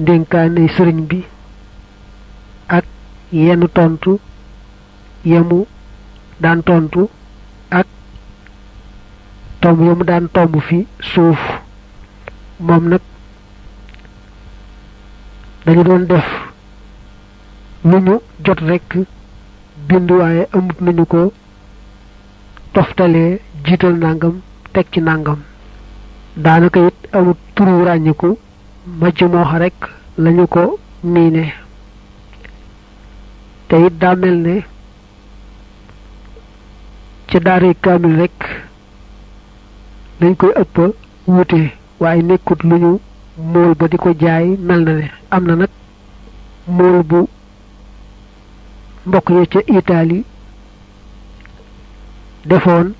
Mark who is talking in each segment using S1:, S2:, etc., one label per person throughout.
S1: ndénkaane sëriñ bi ak yenn tontu yemu daan tontu ak tomb yamu daan tomb fi suuf. Moom nag dañu doon def lu ñu jot rekk bind waaye amut nañu ko toftalee jiital nangam teg ci nangam. Daanaka it amut turu ràññiku majj mooxa rekk lañu ko miine te it daa mel ne ca daare kaamil rekk dañ koy ëpp wute waaye nekkut lu ñu mool ba di ko jaay mel na ne am na nag mool bu mbokk ya ca Italie defoon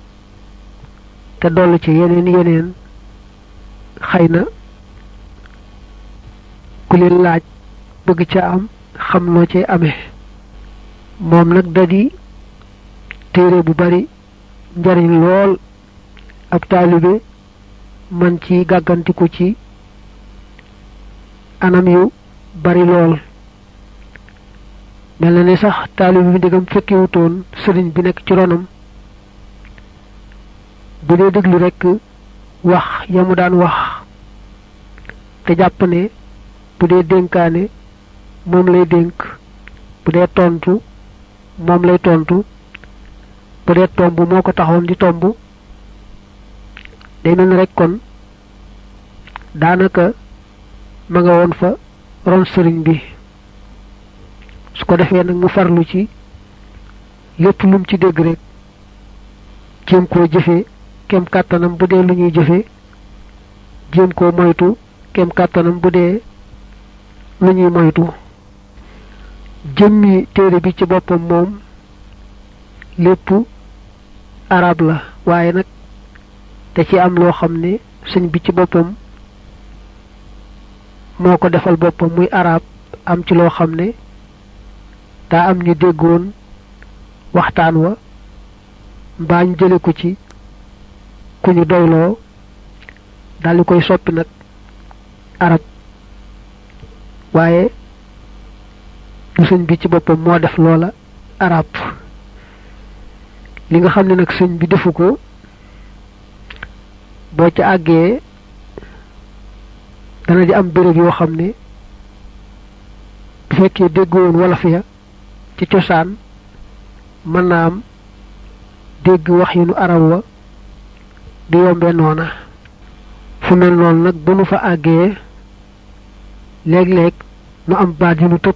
S1: te dolli ci yeneen yeneen xëy na ku leen laaj bëgg ca am xam noo cay amee moom nag da di téere bu bari njariñ lool ab taalibe man ci gàggantiku ci anam yu bari lool mel na ne sax taalibe bi ndegam fekkewutoon sëriñ bi nekk ci ronam bu dee déglu rekk wax ya mu daan wax te jàpp ne bu dee dénkaane moom lay dénk. Bu dee tontu moom lay tontu. Bu dee tomb moo ko taxoon di tomb. Day mel rek kon daanaka ma nga woon fa ron sëriñ bi. Su ko defee nag mu farlu ci lépp lum ci dégg rek koo jëfee kem kàttanam bu lu ñuy jëfee jéem koo moytu kem kàttanam bu lu ñuy moytu. Jëmmi téere bi ci boppam moom lépp arab la waaye nag te ci am loo xam ne sëñ bi ci boppam moo ko defal boppam muy arab am ci loo xam ne daa am ñu déggoon waxtaan wa mbaa ñu jële ko ci ku ñu doyloo daldi koy soppi nag arab waaye du sëñ bi ci boppam moo def loola arab. Li nga xam ne nag sëñ bi defu ko boo ca dana di am béréb yoo xam ne bu fekkee déggoon wolof ya ci cosaan mën naa am dégg wax yi nu arab wa du yombee noona. Fu mel noonu nag bu nu fa àggee léeg-léeg nu am baat yu nu tëb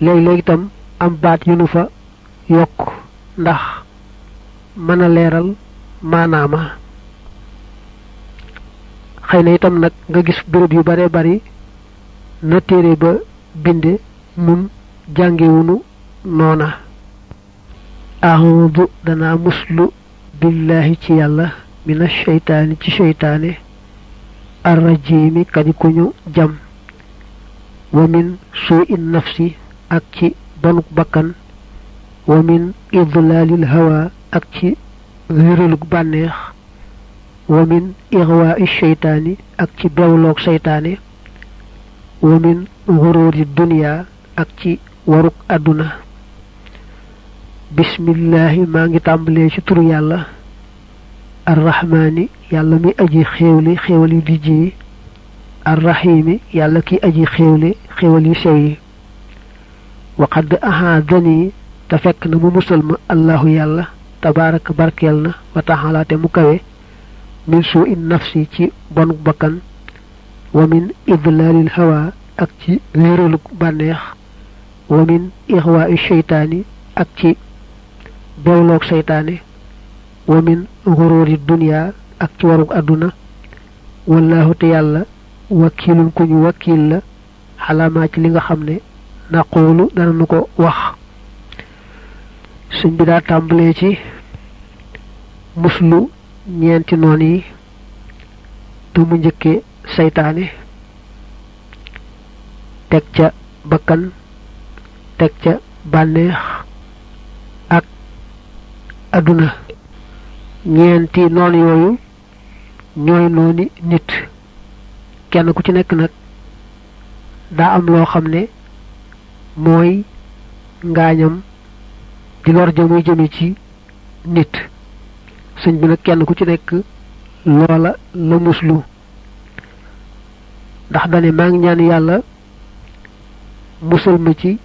S1: léeg-léeg itam am fa yokk ndax mën a leeral maanaama. Xëy na itam nag nga gis béréb yu bare bari na téere ba binde nun jàngewunu noona. Ahudu danaa muslu billahi ci yàlla mina sheytaani ci sheytaane الرجيم كديكونو جام ومن سوء النفس أكي بنك بكان ومن إضلال الهوى أكي غير لقبانيخ ومن إغواء الشيطان أكي بلوك شيطاني ومن غرور الدنيا أكي وروك أدنى. بسم الله ما نتعمل يشتري الله. الرحمن يالا مي أجي خيولي خيولي ديجي الرحيم يلا كي أجي خيولي خيولي شيء وقد أهادني تفك نمو مسلم. الله يالا تبارك بارك يالا وتعالى تمكوي. من سوء النفس تي بون بكن. ومن إذلال الهوى أك تي ليرلوك بانيخ. ومن إغواء الشيطان أك تي بولوك شيطاني. ومن غرور الدنيا أكتور أدنى والله تيالا وكيل كن وكيل على ما تلغ خمنا نقول دان نكو وح سنجدا تامبليتي مسلو نيانتي نوني دوم سيطاني تكتا بكن تكتا بانيخ أك أدنى ñeenti noon yooyu ñooy nooni nit. Kenn ku ci nekk nag daa am loo xam ne mooy ngaañam di lor ja muy jëme ci nit. Sëñ bi nag kenn ku ci nekk loola la muslu. Ndax dane maa ñaan yàlla musal ma ci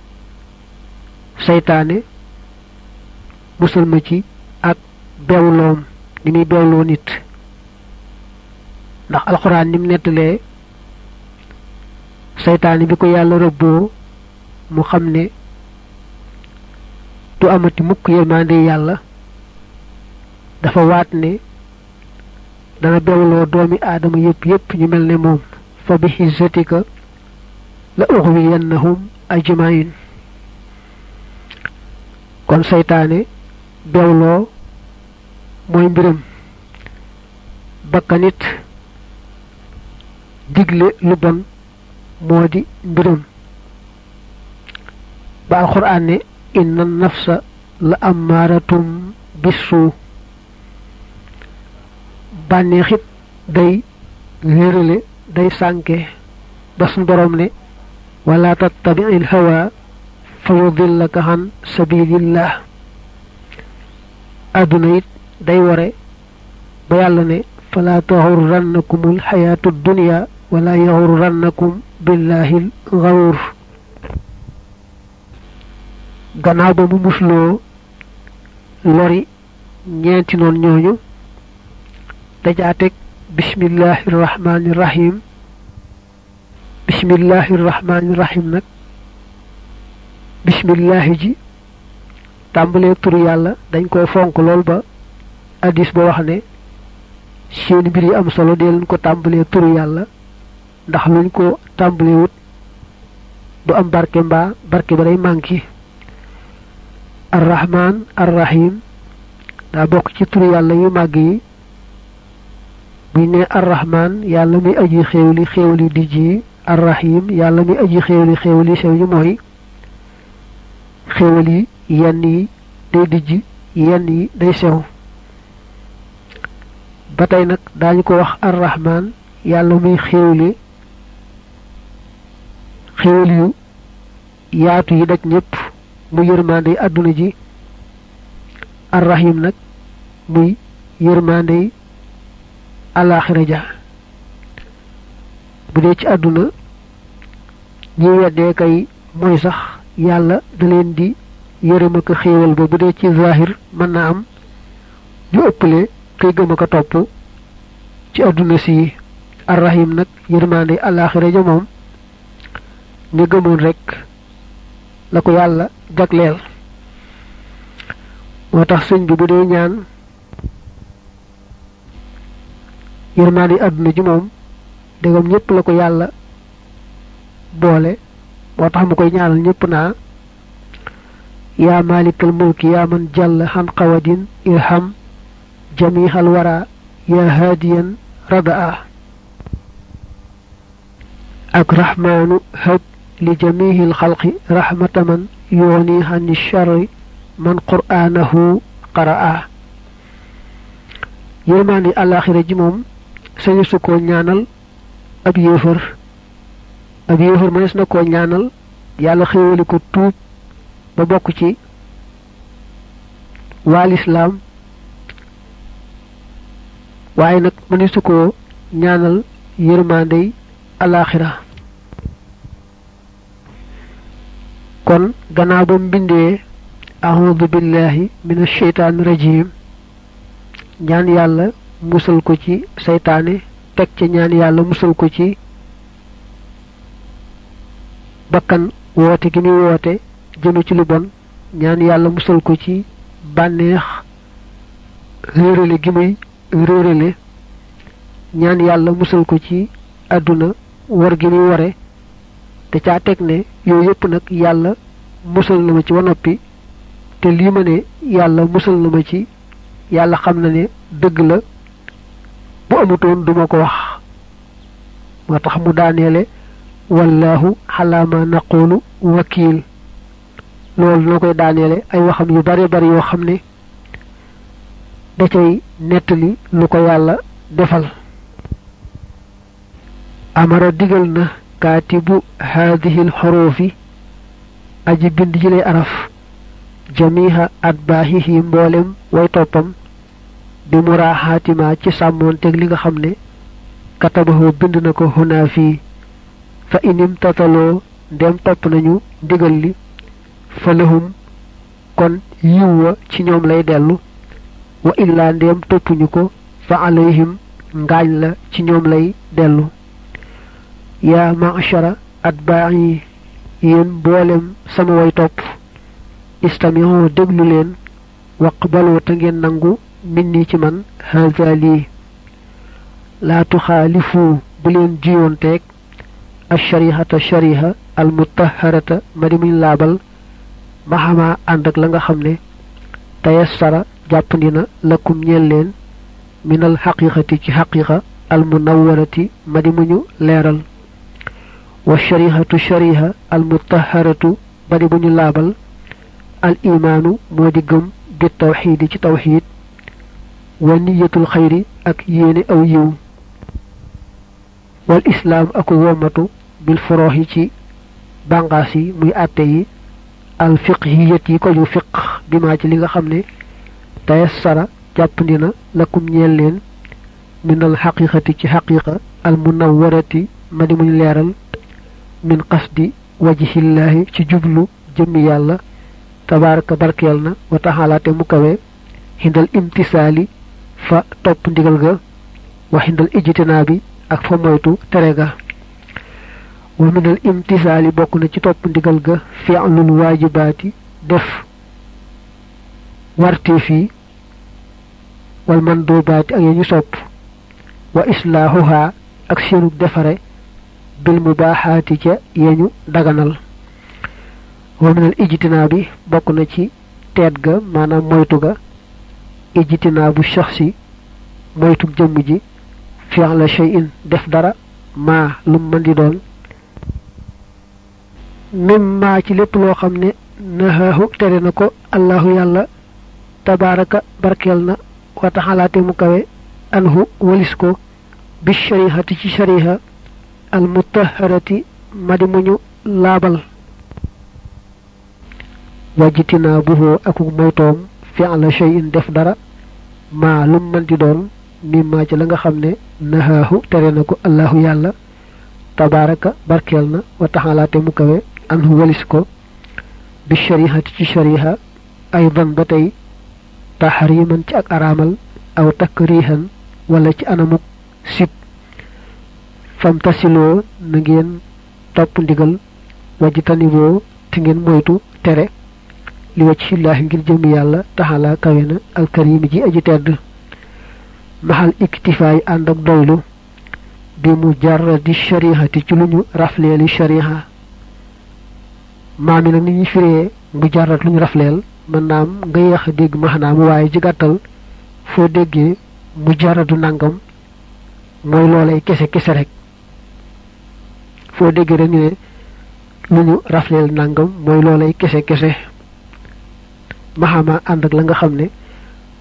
S1: seytaane musal ma ci ak beewloom ni muy beewloo nit. Ndax alxuraan ni mu nettalee seytaane bi ko yàlla rëbboo mu xam ne du amati mukk yërmande yàlla dafa waat ne dana bewloo doomi aadama yépp yépp ñu mel ne fa bi xizzatika la uxwiyannahum ajmain. Kon seytaane bewloo mooy mbiram bakkanit digle lu bon moo di mbiram ba alxuraan ne inna nafsa la ammaaratum bisu bànneexit day réerale day sànke ba suñ boroom ne wala tattabi'il hawa fa yudillaka an sabilillah àdduna it day ware ba yàlla ne fala taxurrannakumul xayaatu dunya wala yaxurrannakum billahil gawur gannaaw ba mu musloo lori ñeenti noon ñooñu dajaa teg bismillahi irrahmani irrahim bismillahi irrahmani irrahim nag bismillahi ji tàmbalee turu yàlla dañ koy fonk lool ba addis ba wax ne seen mbir yi am solo dee leen ko tàmbalee turu yàlla ndax luñ ko tàmbalee wut du am barke mbaa barke ba day manqué. Arrahman arrahim daa bokk ci turu yàlla yu màgg yi. Arrahman yàlla muy aji xéewli xéewli di ji. Arrahim yàlla muy aji xéewli xéewli sew xéewal yi yenn yi day dijj yenn yi day sew ba tey nag daañu ko wax arrahman yàlla muy xéewli xéewal yu yaatu yi daj ñëpp mu yërmande àdduna ji arrahim nag muy yërmande alaxira ja bu dee ci àdduna ñi weddee kay mooy sax yàlla da leen di yërëm ak bu dee ci zahir mën na am ñu ëppale kay gëm ak a topp ci àdduna si arrahim nag yërmande alaxira ja moom ñu gëmoon rek la ko yàlla jagleel. Moo tax sëñ bi bu ñaan yërmaande àdduna ji moom dégam ñëpp la ko yàlla boole. Moo tax mu koy ñaanal ñëpp naa yaa malikal mulki yaa man jàll xan qawadin irham جميع الورى يا هاديا ردعا أك رحمن هد لجميع الخلق رحمة من يغني عن الشر من قرآنه قرأ. يرماني الآخرة جموم سيسكو نيانال. أبي يفر أبي يفر من na koo ñaanal yàlla xéewali ko والإسلام. Waaye nag mënees su koo ñaanal yërmaandey alaaxira kon gannaaw ba mu bindee billahi min asheytaani rajim ñaan yàlla musal ko ci seytaane teg ca ñaan yàlla musal ko ci bakkan woote gi muy woote jëme ci lu bon ñaan yàlla musal ko ci bànneex réerale gi muy réerale ñaan yàlla musal ko ci àdduna war gi muy ware te caa teg ne yooyu yëpp nag yàlla musal na ma ci ba noppi te lii ma ne yàlla musal na ma ci yàlla xam na ne dëgg la bu amutoon duma ko wax moo tax mu daaneele wallahu xalaama naqulu wakiil loolu noo koy daaneele ay waxam yu bare bari yoo xam ne da cay nettali lu ko yàlla defal. Amara digal na kaatibu haadihi lxuruufi aji bind ji lay araf jamiha atbaahihi mboolem way toppam bi muraaxaatima ci sàmmoonteeg li nga xam ne katabahu bind na ko hunaa fii. Fa inim tataloo ndem topp nañu ndigal li fa lahum kon yiw wa ci ñoom lay dellu. وإلا ديم توبنيكو فعليهم غايل تي نيوم لاي دلو يا معشر أتباعي ين بولم سماوي توب استمعوا دغلو لين وقبلوا تنجن نانغو مني تي من هذا لي لا تخالفوا بلين جيون تيك الشريحة الشريحة المطهرة مريم لابل مهما عندك لنغا خمني تيسر جابنينا لكم يلين من الحقيقة تي حقيقة المنورة مدمنيو ليرل والشريحة الشريحة المطهرة مدمني لابل الإيمان مودقم بالتوحيد تي توحيد والنية الخير أك ييني أو يوم والإسلام أك ومتو بالفروه تي بانغاسي مي أتي الفقهية تي كل فقه بما تي لغا خمني tayassara jàppandi na lakum ñeel leen minal xaqiqati ci xaqiqa al munawwarati ma di muñ leeral min qasdi wajhillaahi ci jublu jëmmi yàlla tabaraka barkeel na wa taxalaate mu kawe xindal imtisaali fa topp ndigal ga wa xindal ijtinaa bi ak fa moytu tere ga wa minal imtisaali bokk na ci topp ndigal ga fi'lul waajibaati def warteef yi والمندوبات أي يصب. وإصلاحها أكثر الدفر بالمباحات ينو دغنال ومن الإجتناب بقنا تي تيدغ مانا مويتوغا إجتناب الشخصي مويتوغ جمجي في فعل شيء دفدر ما لمن دون. مما تي لب لو خمني نهاهو ترينكو الله يالله تبارك بركيالنا wa ta'ala te mu kawe anhu walis ko bi sharihati ci shariha al mutahharati madi muñu labal wajitina buhu ak moytom fi ala shay'in def dara ma lum man di doon mimma ci la nga xamne nahahu tere nako allah yalla tabaraka barkelna wa ta'ala te mu kawe anhu walis ko bi sharihati ci shariha aydan batay taxriman ci ak araamal aw takrihan wala ci anamuk sib. Fam tasiloo na ngeen topp ndigal wajtaniboo te ngeen moytu tere. Li wajhillaahi ngir jëmi yàlla taxala kawe na alkarimi ji aji tedd. Maxal iktifaay ànd ak doylu. Bi mujarradi sharihati ci lu ñu rafleeli shariha maam yi nag ni ñuy firee ñu rafleel. Mën naam nga yéex a dégg maxnaam waaye ci gàttal foo déggee mujarradu nangam mooy loolay kese kese rek. foo déggee rek ñu ne lu nangam mooy loolay kese kese. maxama ànd ak la nga xam ne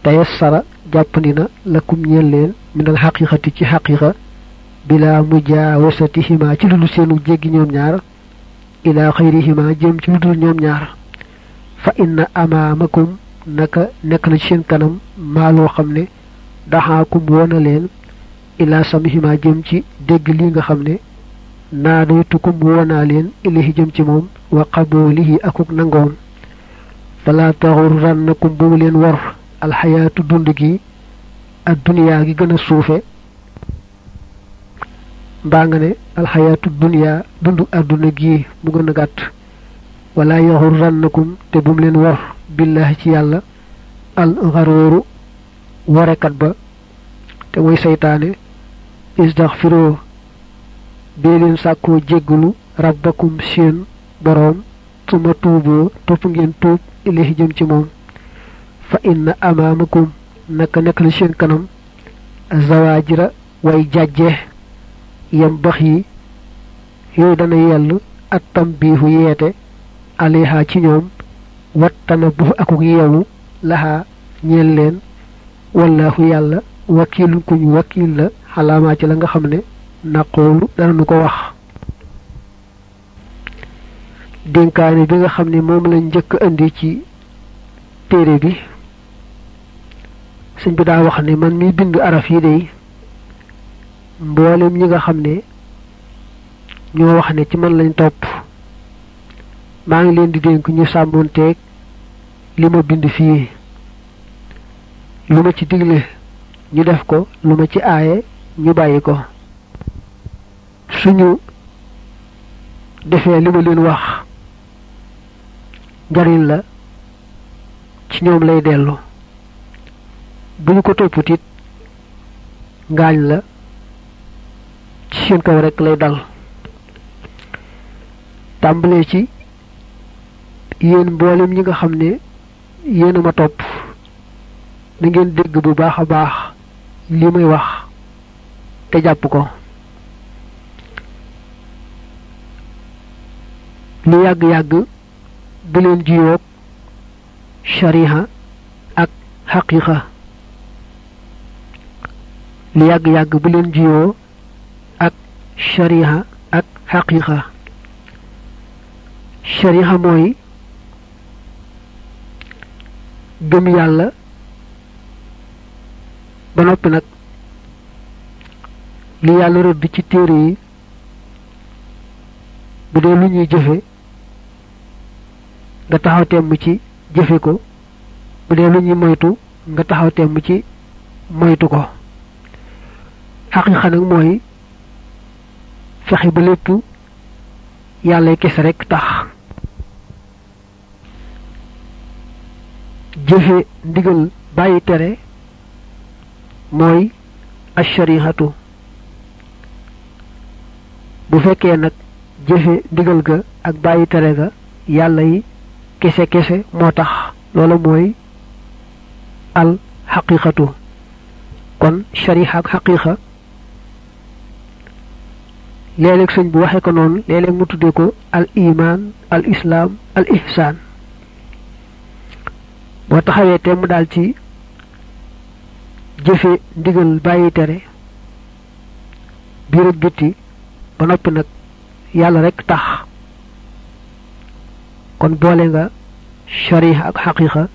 S1: tayassara jàppandi na lakum ñeel leen minal xaqiqati ci xaqiqa bila mujaawasatihima ci lu seenu jéggi ñoom ñaar ila xayrihima jëm ci lu dul ñoom ñaar. Fa inna amaamakum naka nekk na ci seen kanam maa loo xam ne daxaakum woona leen ila samihima jëm ci dégg li nga xam ne naadaytukum woonaa leen ilahi jëm ci moom wa qaboolihi akuk nangoom fala taxurrannakum bu mu leen war alxayaatu dund gi ak duniyaa gi gën a suufe. mbaa nga ne alxayaatu duniyaa dund àdduna gi mu gën a gàtt. ولا يغرنكم تدوم لين ور بالله تي يالا الغرور وركت با تي وي شيطان استغفروا بيلين ساكو جيغلو ربكم سين بروم ثم توبوا توب نين توب اليه جيم تي موم فان امامكم نك نك لشين كنم الزواجر واي جاجيه يم بخي يودنا يالو التنبيه ييته alayha ci ñoom wattana bu akuk yeewu laxaa ñeel leen wallaahu yàlla wakiilun ku ñu wakiil la xalaamaa ci la nga xam ne naqoolu dana nu ko wax. Dénkaane bi nga xam ne moom lañ njëkk indi ci téere bi sëñ bi daa wax ne man mi bind araf yi day mboolem ñi nga xam ne ñoo wax ne ci man lañ topp. Maa ngi leen di dénk ñu sàmmoonteeg li ma bind fii. Lu ma ci digle ñu def ko lu ma ci aaye ñu bàyyi ko. Suñu defee li ma leen wax njariñ la ci ñoom lay dellu. Bu ñu ko topput it ngaañ la ci seen kaw rekk lay dal. Tàmbalee ci yéen mboolem ñi nga xam ne yéen a ma topp na ngeen dégg bu baax a baax li may wax te jàpp ko lu yàgg-yàgg bu leen jiyoog shariha ak xaqiqa lu yàgg-yàgg bu leen jiyoo ak shariha ak xaqiqa shariha mooy gëm yàlla ba noppi nag li yàlla rëdd ci téere yi bu dee lu ñuy jëfe nga taxaw temm ci jëfe ko bu dee lu ñuy moytu nga taxaw temm ci moytu ko. Mooy fexe ba lépp yàlla kese rek tax جوفي ديغل باي تري موي الشريحه بو فكي نك جوفي ديغل غا اك باي تري غا يالا يي كيسه كيسه موتاخ لولا موي الحقيقة كون شريحه حقيقه لالك سن بوحيك نون لالك متدكو الإيمان الإسلام الإحسان boo taxawee te mu daal ci jëfe ndigal bàyyi tere biir ak ba noppi nag yàlla rek tax. kon boole nga shariha ak xaqiqa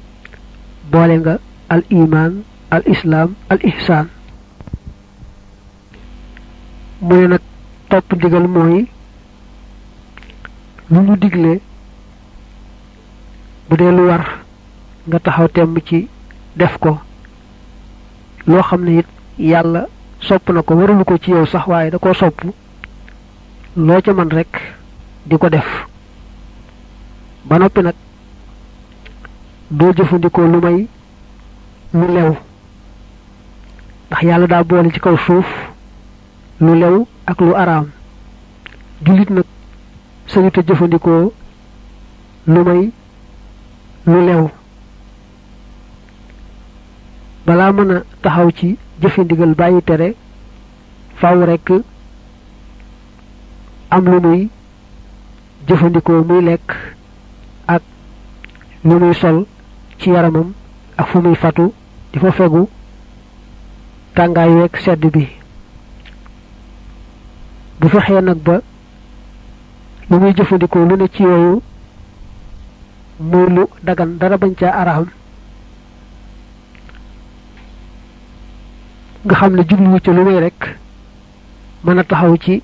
S1: boole nga al iman al islaam al ihsaan. mu ne nag topp ndigal ñu digle bu dee war nga taxaw temm ci def ko. Loo xam ne it yàlla sopp na ko warulu ko ci yow sax waaye da koo sopp. Loo ca man rek di ko def. Ba noppi nag doo jëfandikoo lu may lu lew. Ndax yàlla daa boole ci kaw suuf lu lew ak lu araam. Jullit nag sañu te jëfandikoo lu may lu lew balaa mën a taxaw ci jëfandigal bàyyi tere faw rekk am lu muy jëfandikoo muy lekk ak lu muy sol ci yaramam ak fu muy fatu di fa fegu tàngaay weeg sedd bi. Bu fexee nag ba lu muy jëfandikoo lu ne ci yooyu muy lu dagan dara bañ araam nga xam ne jubluwu ca lu may rek mën a taxaw ci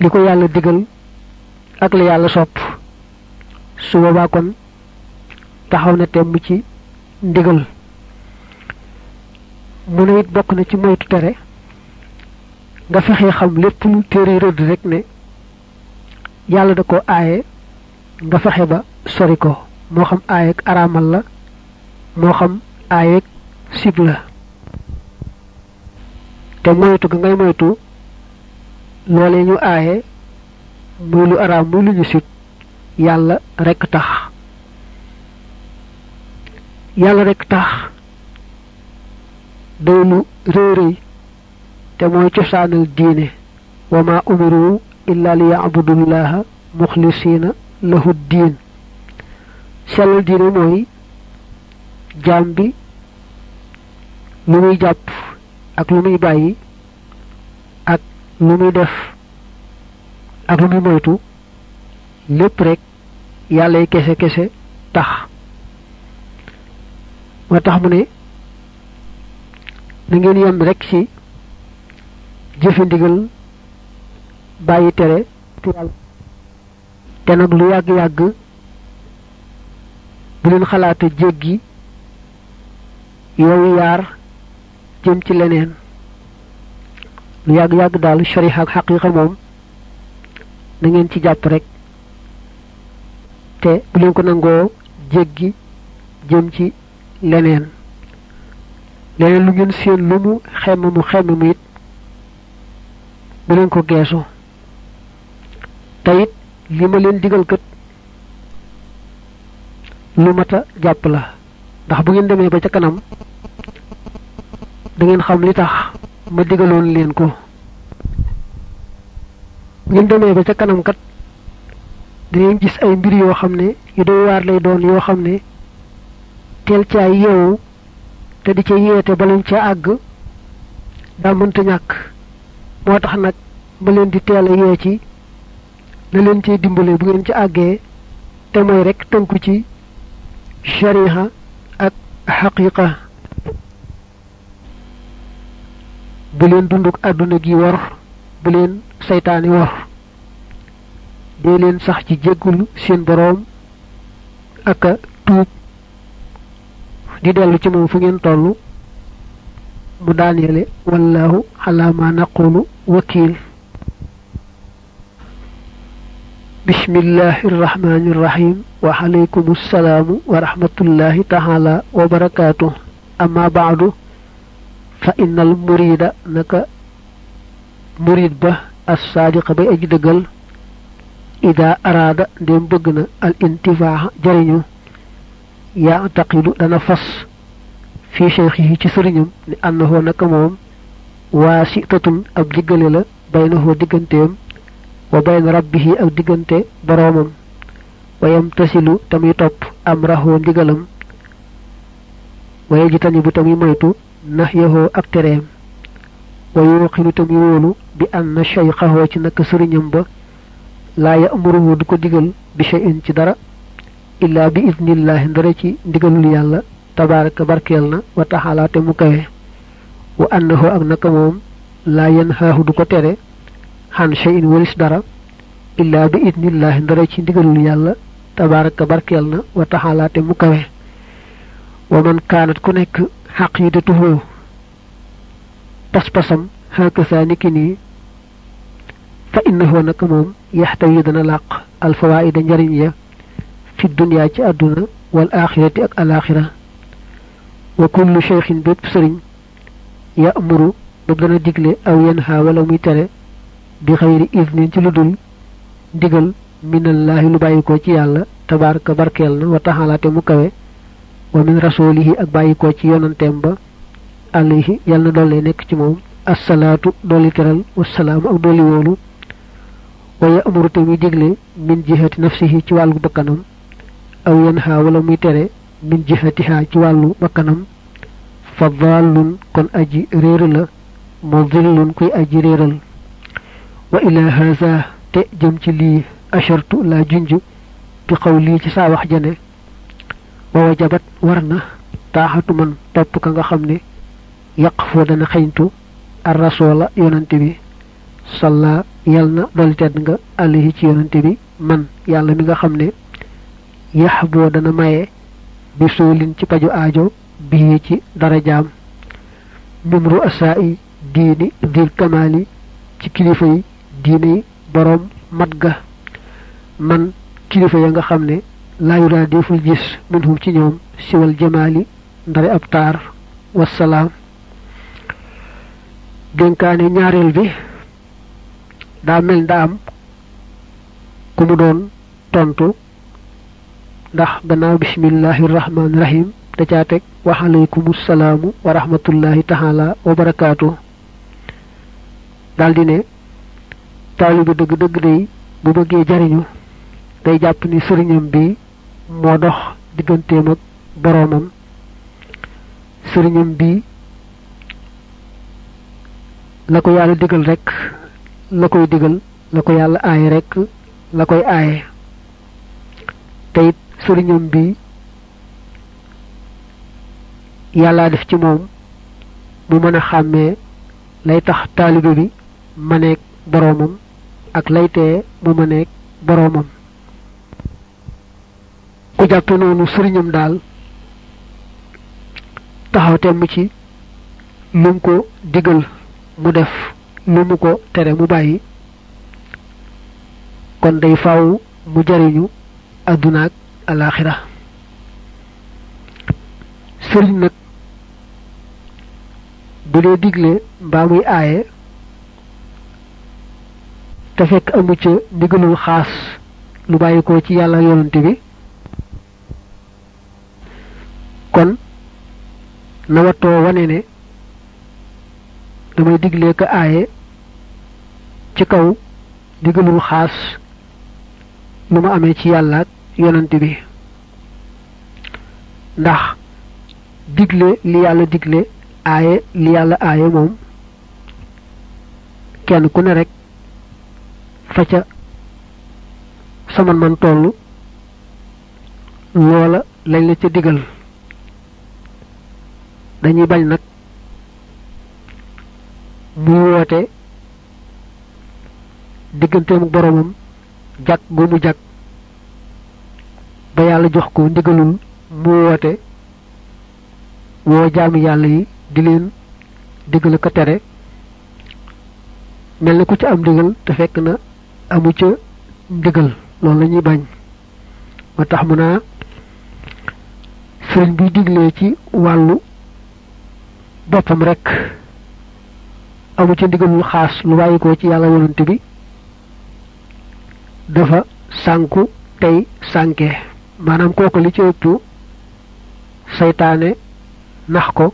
S1: li ko yàlla digal ak li yàlla sopp su boobaa kon taxaw na temm ci ndigal mu ne it bokk na ci moytu tere nga fexee xam lépp lu téere rëdd rek ne yàlla da ko aaye nga fexe ba sori ko moo xam aayeeg araamal la moo xam aayeeg sib la te moytu ga ngay moytu loole ñu aaye muy lu araam muy lu ñu sib yàlla rekk tax yàlla rekk tax day lu te mooy cosaanal diine. Wa ma umiru illa li yaabudullaha muxlisiina lahu sellal diine mooy jaam lu muy jàpp ak lu muy bàyyi ak lu muy def ak lu muy moytu lépp rek yàllay kese kese tax moo tax mu ne na ngeen yem rek ci jëfe ndigal bàyyi tere te nag lu yàgg-yàgg bu leen xalaata jéggi yow yaar jëm ci leneen. Lu yàgg-yàgg daal shariha ak xaqiqa moom na ngeen ci jàpp rek. Te bu leen ko nangoo jéggi jëm ci leneen. Leneen lu ngeen seen lu mu xemm mu xemm mu it bu leen ko geesu. Te it li ma leen digal kët lu mata jàpp la. Ndax bu ngeen demee ba ca kanam da ngeen xam li tax ma digaloon leen ko. Ngeen demee ba ca kanam kat da ngeen gis ay mbir yoo xam ne yu doy waar lay doon yoo xam ne teel caa yeewu te di ca yeete ba leen ca àgg daa mënta ñàkk. Moo tax nag ma leen di teel a yee ci na leen cee dimbale bu ngeen ci àggee te mooy rek tënku ci shariha ak xaqiqa bu leen dunduk àdduna gi war bu leen saytaani war. Dee leen sax ci jéggul seen ak di ci fu ngeen wallahu ala ma naqulu wakil irrahmani irrahim wa alaykum assalaamu wa rahmatullahi taala wa barakaatuh. Amma baadu fa innal murida naka murid ba as-sadiq bay aji deugal ida arada dem bëgg na al intifaa jariñu ya taqilu dana fas fi shaykhihi ci serignum ni annahu naka mom wasitatun ab digale la baynahu digantem wa bayn rabbihi ak digante boromam wayam tasilu tamuy top amrahu ndigalam wayajitani bu tamuy moytu nax yaxoo ak tereem wa yuqinu tamuy wóolu bi anna cheykhahu ci naka sëriñam ba laa ya'muruhu du ko digal bi shay'in ci dara illaa bi idnillahi ndara ci ndigalul yàlla tabaraka barkeel na wa taxala te mu kawe wa annahu ak naka moom laa yanhaahu du ko tere xan shay'in walis dara illaa bi idnillahi ndara ci ndigalul yàlla tabaraka barkeel na wa taxala te mu kawe wa man kaanat ku nekk عقيدته. بسبسم هكذا نكني. فإنه نكموم يحتوي دنا لاق الفوائد نجرين في الدنيا تي والآخرة الآخرة. وكل شيخ بيب يأمر بدنا ديغلي أو ينهى ولو ميتر بغير إذن تلدل ديغل من الله لبايكو تي يالا تبارك بركيل وتحالات مكوي. wa min rasulihi ak bayiko ci yonantem ba alayhi yalla dole nek ci mom as-salatu doli teral wassalamu ak doli wolu wa ya'muru tawi digle min jihati nafsihi ci walu bakkanam aw yanha wala muy tere min jihatiha ci walu bakkanam fadhalun kon aji reer la mudhillun kuy aji reeral wa ila hadha te jëm ci li ashartu la junju bi qawli ci sa wax jane wa wajabat war na taaxatu man topp ka nga xam ne yàq foo dana ar yonante bi salla yal na dolli tedd nga alayhi ci yonante bi. Man yàlla mi nga xam ne yax boo dana maye bi suulin ci paju aajo bii ci darajaam min ru'asaa yi diini dil kamaali ci kilifa yi diine yi boroom mat ga. Man kilifa ya nga xam ne laayu daa deful gis minhum ci ñoom siwal jamaali ndare ab taar wasalaam dénkaane ñaareel bi daa mel nda am ku mu doon tontu ndax gannaaw bismillahi rahmaani rahim da caa teg wa alaykum salaamu wa rahmatullahi taala wa barakaatu ne taalibe dëgg dëgg day bu bëggee jariñu day jàpp ni sëriñam moo dox digganteem ak boroomam sëriñam bi la ko yàlla digal rekk la koy digal la ko yàlla aaye rekk la koy aaye. Te it sëriñam bi yàllaa def ci moom mu mën a xàmmee lay tax taalibe bi maneeg boroomam ak laytee mu maneeg boroomam ku jàppe noonu sëriñam daal taxaw temm ci lu mu ko digal mu def lu mu ko tere mu bàyyi kon day faw mu jariñu àdduna ak alaaxira sëriñ nag bu dee digle mbaa muy aaye te fekk amu ca ndigalul xaas lu bàyyi ko ci yàlla yonante bi kon na wattoo wane ne damay diglee ka aaye ci kaw ndigalul xaas lu ma amee ci yàlla ak yonante bi ndax digle li yàlla digle aaye li yàlla aaye moom kenn ku ne rek fa ca saman man toll loola lañ la ca digal dañuy bañ nag muy woote digganteem ak boromam jag gu mu jag ba yàlla jox ko ndigalul mu woote woo jaami yàlla yi di leen digal ko tere. mel na ku ci am ndigal te fekk na amu ca ndigal loolu la ñuy bañ. moo tax mu naa sëriñ bi diglee ci wàllu boppam rek. Amu ca ndigalul xaas lu bàyyi ko ci yàlla yonante bi. Dafa sànku tey sànke. Maanaam kooku li ci ëpp saytaane nax ko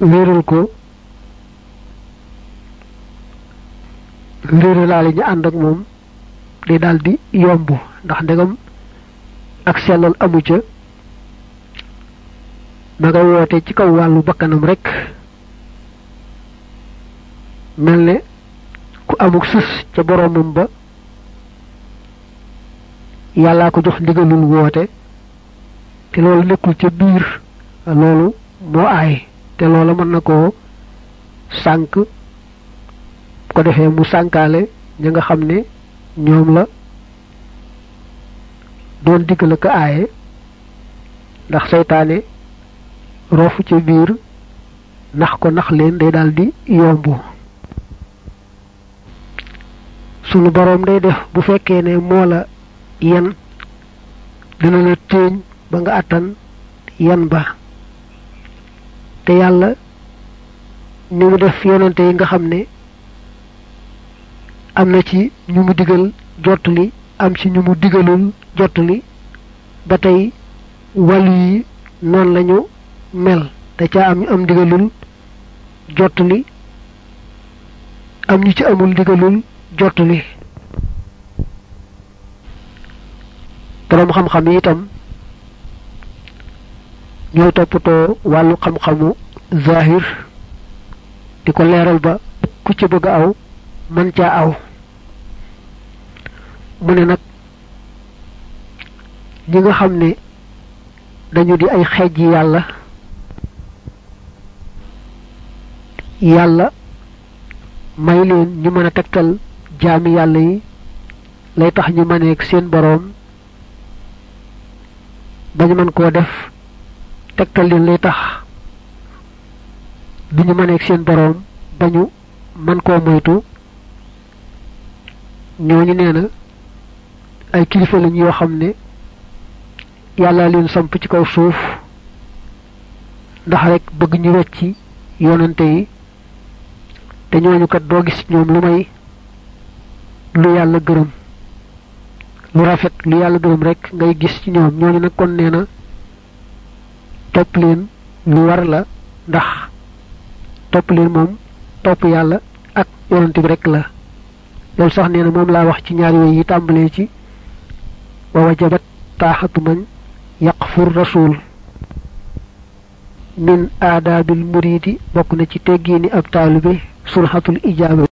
S1: wéeral ko réeralaale ñu ànd ak moom day daal di yomb. Ndax ndegam ak sellal amu ca ma nga woote ci kaw wàllu bakkanam rek. mel ne ku amuk sës ca boroomam ba. yàllaa ko jox ndigalul woote. te loolu nekkul ca biir. loolu moo aay. te loola mën na koo sànk. ko defee mu sànkaale ña nga xam la doon diggal ko aaye. ndax seytaane roofu ca biir nax ko nax leen day daal di yomb sunu boroom day def bu fekkee ne moo la yan dina la téeñ ba nga àttan yan ba. Te yàlla ni mu def yonante yi nga xam ne am na ci ñu mu jottali am ci ñu mu digalul jottali ba tey wàllu yi noonu lañu mel. Da ca am ñu am digalul jottali. Am ñu ci amul digalul jottali. Boroom xam-xam yi itam ñooy toppatoo wàllu xam-xamu zahir. Di ko leeral ba ku ci bëgg aw mën caa aw. Mu ne nag ñi nga xam ne dañu di ay xeej yi yàlla may leen ñu mën a tegtal jaami yàlla yi lay tax ñu mëneeg seen boroom ba mën koo def tegtal leen lay tax du ñu mëneeg seen boroom ba ñu mën moytu. Ñooñu nee ay kilifa lañ yoo leen samp ci kaw suuf ndax rek bëgg ñu wecci yonante yi te ñooñu kat doo gis ñoom lu may lu yàlla gërëm. lu rafet lu yàlla gërëm rek ngay gis ci ñoom. ñooñu nag kon nee na topp leen lu war la ndax topp leen moom topp yàlla ak yonante bi rek la. loolu sax nee na moom laa wax ci ñaari yi tàmbalee ci wa wajabat taaxatu man yaqfur rasul min aadaabil muridi bokk na ci teggiini ab taalibe سرعة الإجابة.